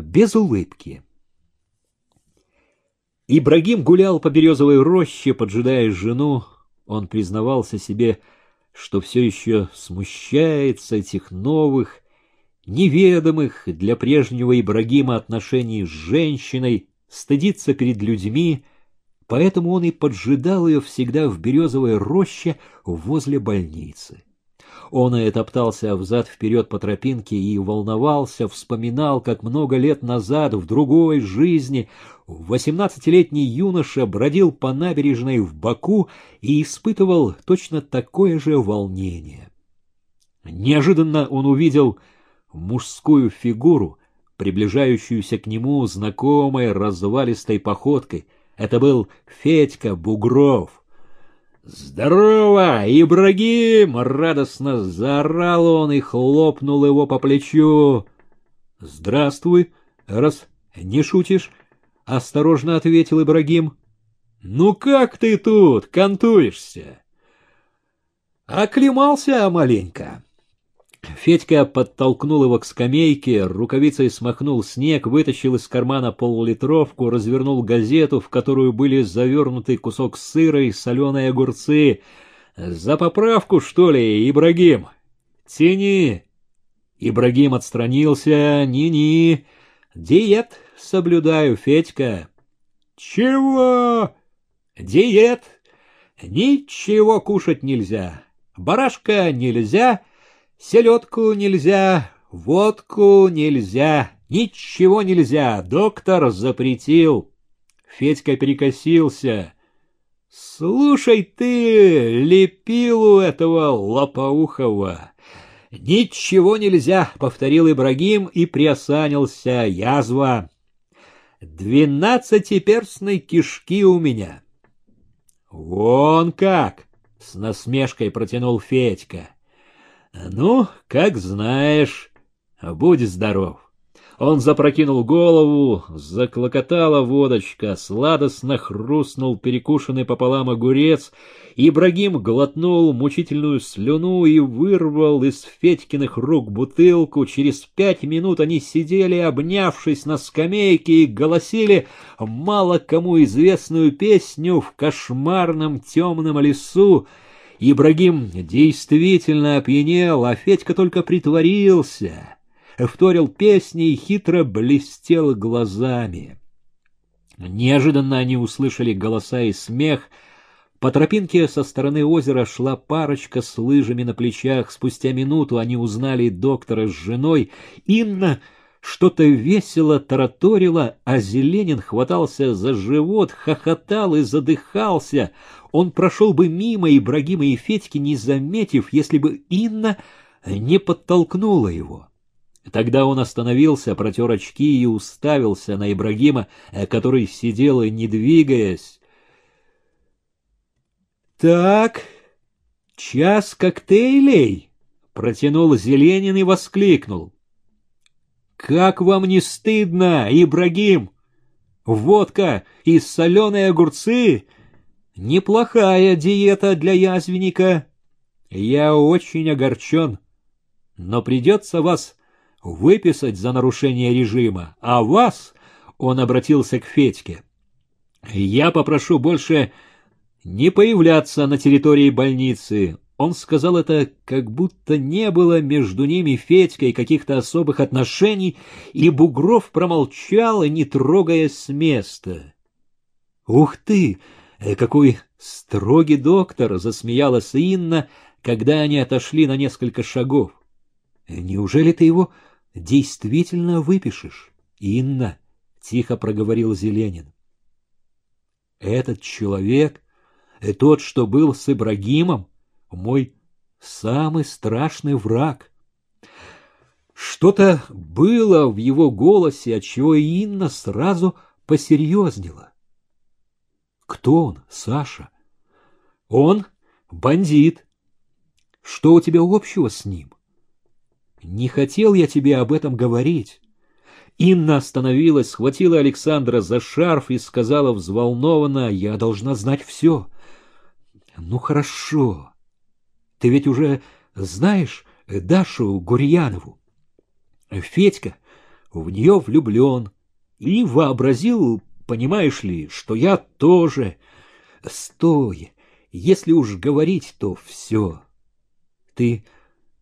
без улыбки. Ибрагим гулял по березовой роще, поджидая жену. Он признавался себе, что все еще смущается этих новых, неведомых для прежнего Ибрагима отношений с женщиной, стыдится перед людьми, поэтому он и поджидал ее всегда в березовой роще возле больницы. Он и топтался взад-вперед по тропинке и волновался, вспоминал, как много лет назад в другой жизни восемнадцатилетний юноша бродил по набережной в Баку и испытывал точно такое же волнение. Неожиданно он увидел мужскую фигуру, приближающуюся к нему знакомой развалистой походкой. Это был Федька Бугров. «Здорово, Ибрагим!» — радостно заорал он и хлопнул его по плечу. «Здравствуй, раз не шутишь», — осторожно ответил Ибрагим. «Ну как ты тут кантуешься?» «Оклемался маленько». Федька подтолкнул его к скамейке, рукавицей смахнул снег, вытащил из кармана полулитровку, развернул газету, в которую были завернуты кусок сыра и соленые огурцы. «За поправку, что ли, Ибрагим?» «Тяни!» Ибрагим отстранился. «Ни-ни! Диет соблюдаю, Федька!» «Чего?» «Диет! Ничего кушать нельзя! Барашка нельзя!» Селедку нельзя, водку нельзя, ничего нельзя, доктор запретил. Федька перекосился. Слушай ты, лепилу этого лопоухого. Ничего нельзя, повторил Ибрагим и приосанился. Язва. Двенадцатиперстной кишки у меня. Вон как! С насмешкой протянул Федька. Ну, как знаешь, будь здоров. Он запрокинул голову, заклокотала водочка, сладостно хрустнул перекушенный пополам огурец. Ибрагим глотнул мучительную слюну и вырвал из Федькиных рук бутылку. Через пять минут они сидели, обнявшись на скамейке, и голосили мало кому известную песню в кошмарном темном лесу. Ибрагим действительно опьянел, а Федька только притворился, вторил песни и хитро блестел глазами. Неожиданно они услышали голоса и смех. По тропинке со стороны озера шла парочка с лыжами на плечах. Спустя минуту они узнали доктора с женой. Инна что-то весело тараторила, а Зеленин хватался за живот, хохотал и задыхался. Он прошел бы мимо Ибрагима и Федьки, не заметив, если бы Инна не подтолкнула его. Тогда он остановился, протер очки и уставился на Ибрагима, который сидел, не двигаясь. — Так, час коктейлей! — протянул Зеленин и воскликнул. — Как вам не стыдно, Ибрагим? Водка и соленые огурцы Неплохая диета для язвенника. Я очень огорчен, но придется вас выписать за нарушение режима, а вас, — он обратился к Федьке, — я попрошу больше не появляться на территории больницы. Он сказал это, как будто не было между ними Федькой каких-то особых отношений, и Бугров промолчал, не трогая с места. — Ух ты! Э, какой строгий доктор!» — засмеялась Инна, когда они отошли на несколько шагов. «Неужели ты его действительно выпишешь?» «Инна!» — тихо проговорил Зеленин. «Этот человек, э, тот, что был с Ибрагимом, мой самый страшный враг». Что-то было в его голосе, отчего Инна сразу посерьезнела. Кто он, Саша? Он бандит. Что у тебя общего с ним? Не хотел я тебе об этом говорить. Инна остановилась, схватила Александра за шарф и сказала взволнованно, я должна знать все. Ну, хорошо. Ты ведь уже знаешь Дашу Гурьянову? Федька в нее влюблен и вообразил, понимаешь ли, что я тоже. Стой, если уж говорить, то все. Ты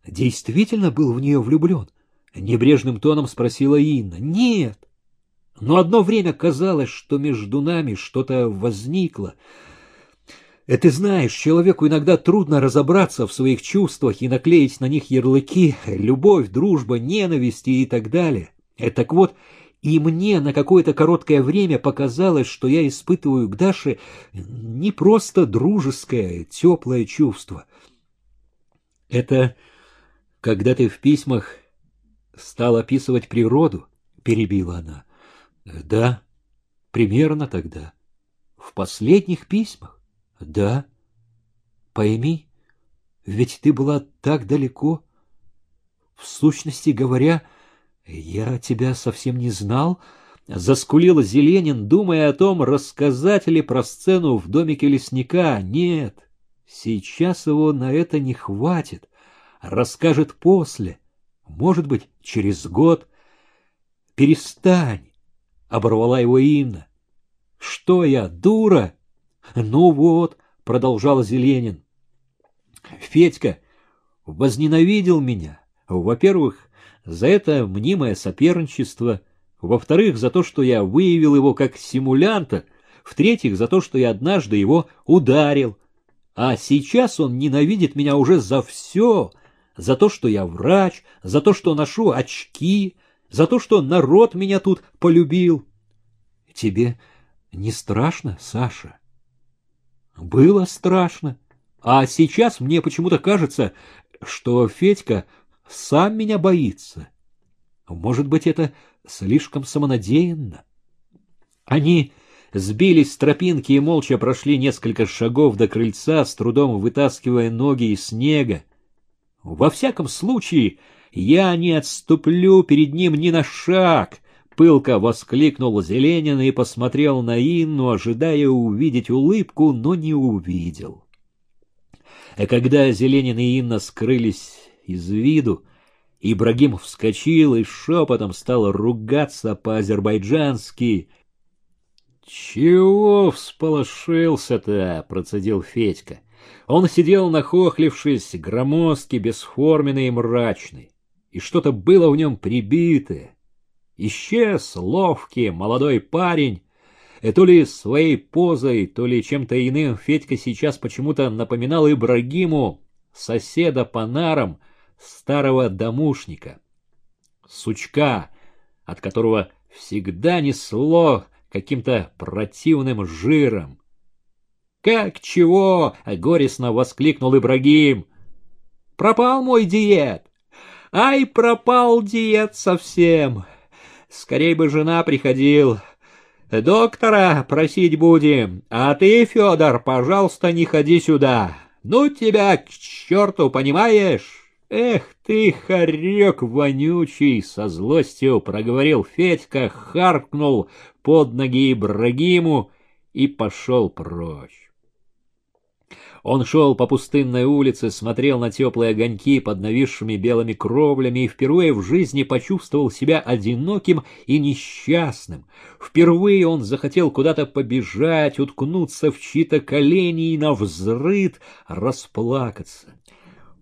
действительно был в нее влюблен? Небрежным тоном спросила Инна. Нет. Но одно время казалось, что между нами что-то возникло. Э, ты знаешь, человеку иногда трудно разобраться в своих чувствах и наклеить на них ярлыки «любовь», «дружба», «ненависть» и так далее. Э, так вот, и мне на какое-то короткое время показалось, что я испытываю к Даше не просто дружеское, теплое чувство. Это когда ты в письмах стал описывать природу, перебила она. Да, примерно тогда. В последних письмах? Да. Пойми, ведь ты была так далеко. В сущности говоря, я тебя совсем не знал, заскулил Зеленин, думая о том, рассказать ли про сцену в домике лесника. Нет, сейчас его на это не хватит. Расскажет после, может быть, через год. Перестань, оборвала его Инна. Что я, дура? Ну вот, продолжал Зеленин. Федька возненавидел меня. Во-первых, за это мнимое соперничество, во-вторых, за то, что я выявил его как симулянта, в-третьих, за то, что я однажды его ударил. А сейчас он ненавидит меня уже за все, за то, что я врач, за то, что ношу очки, за то, что народ меня тут полюбил. Тебе не страшно, Саша? Было страшно. А сейчас мне почему-то кажется, что Федька сам меня боится. Может быть, это слишком самонадеянно? Они сбились с тропинки и молча прошли несколько шагов до крыльца, с трудом вытаскивая ноги из снега. Во всяком случае, я не отступлю перед ним ни на шаг, пылко воскликнул Зеленин и посмотрел на Инну, ожидая увидеть улыбку, но не увидел. А когда Зеленин и Инна скрылись из виду. Ибрагим вскочил и шепотом стал ругаться по-азербайджански. — Чего всполошился-то? — процедил Федька. Он сидел нахохлившись, громоздкий, бесформенный и мрачный, и что-то было в нем прибитое. Исчез ловкий молодой парень, и то ли своей позой, то ли чем-то иным Федька сейчас почему-то напоминал Ибрагиму, соседа по нарам, старого домушника, сучка, от которого всегда несло каким-то противным жиром. «Как чего?» — горестно воскликнул Ибрагим. «Пропал мой диет! Ай, пропал диет совсем! Скорей бы жена приходил. Доктора просить будем, а ты, Федор, пожалуйста, не ходи сюда. Ну тебя к черту, понимаешь?» «Эх ты, хорек вонючий!» — со злостью проговорил Федька, харкнул под ноги Ибрагиму и пошел прочь. Он шел по пустынной улице, смотрел на теплые огоньки под нависшими белыми кровлями и впервые в жизни почувствовал себя одиноким и несчастным. Впервые он захотел куда-то побежать, уткнуться в чьи-то колени и навзрыд расплакаться.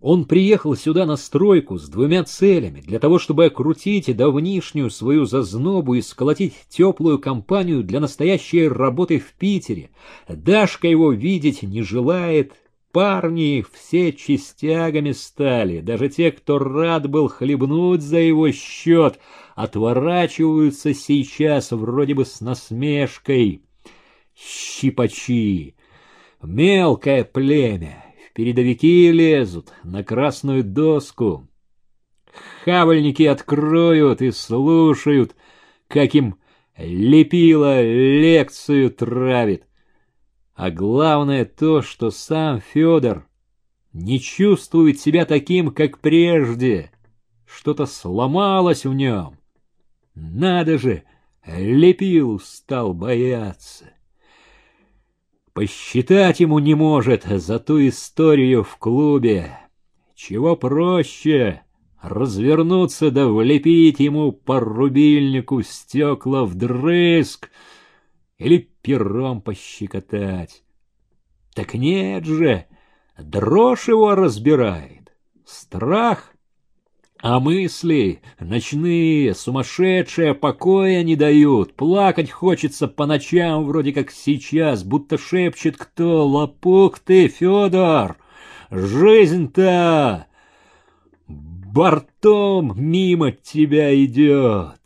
Он приехал сюда на стройку с двумя целями, для того, чтобы окрутить давнишнюю свою зазнобу и сколотить теплую компанию для настоящей работы в Питере. Дашка его видеть не желает, парни все частягами стали, даже те, кто рад был хлебнуть за его счет, отворачиваются сейчас вроде бы с насмешкой. Щипачи, мелкое племя, передовики лезут на красную доску. Хавальники откроют и слушают, как им лепило лекцию травит. А главное то, что сам Федор не чувствует себя таким, как прежде. Что-то сломалось в нем. Надо же, лепил стал бояться. Посчитать ему не может за ту историю в клубе. Чего проще? развернуться да влепить ему по рубильнику стекла вдрызг или пером пощекотать. Так нет же, дрожь его разбирает, страх а мысли, ночные, сумасшедшие, покоя не дают. Плакать хочется по ночам, вроде как сейчас, будто шепчет кто. Лопух ты, Федор! Жизнь-то бортом мимо тебя идет.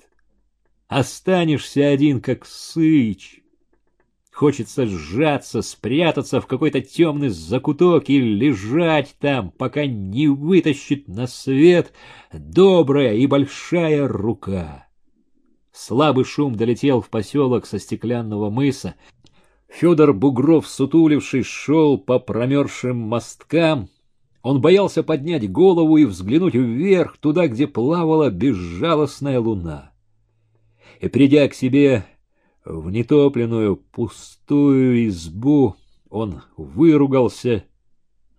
Останешься один, как сыч. Хочется сжаться, спрятаться в какой-то темный закуток и лежать там, пока не вытащит на свет добрая и большая рука. Слабый шум долетел в поселок со стеклянного мыса. Федор Бугров, сутуливший, шел по промерзшим мосткам. Он боялся поднять голову и взглянуть вверх, туда, где плавала безжалостная луна. И, придя к себе, в нетопленную пустую избу он выругался,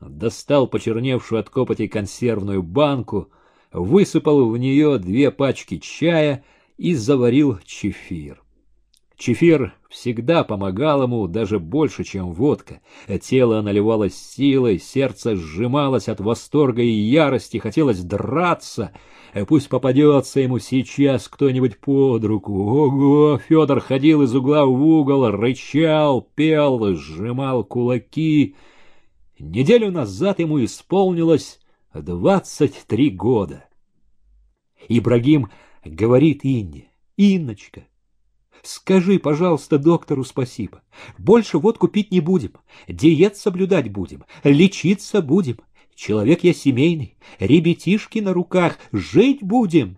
достал почерневшую от копоти консервную банку, высыпал в нее две пачки чая и заварил чефир. Чефир всегда помогал ему даже больше, чем водка. Тело наливалось силой, сердце сжималось от восторга и ярости, хотелось драться. Пусть попадется ему сейчас кто-нибудь под руку. Ого! Федор ходил из угла в угол, рычал, пел, сжимал кулаки. Неделю назад ему исполнилось двадцать три года. Ибрагим говорит Инне, «Инночка, Скажи, пожалуйста, доктору спасибо. Больше водку пить не будем. Диет соблюдать будем. Лечиться будем. Человек я семейный. Ребятишки на руках. Жить будем.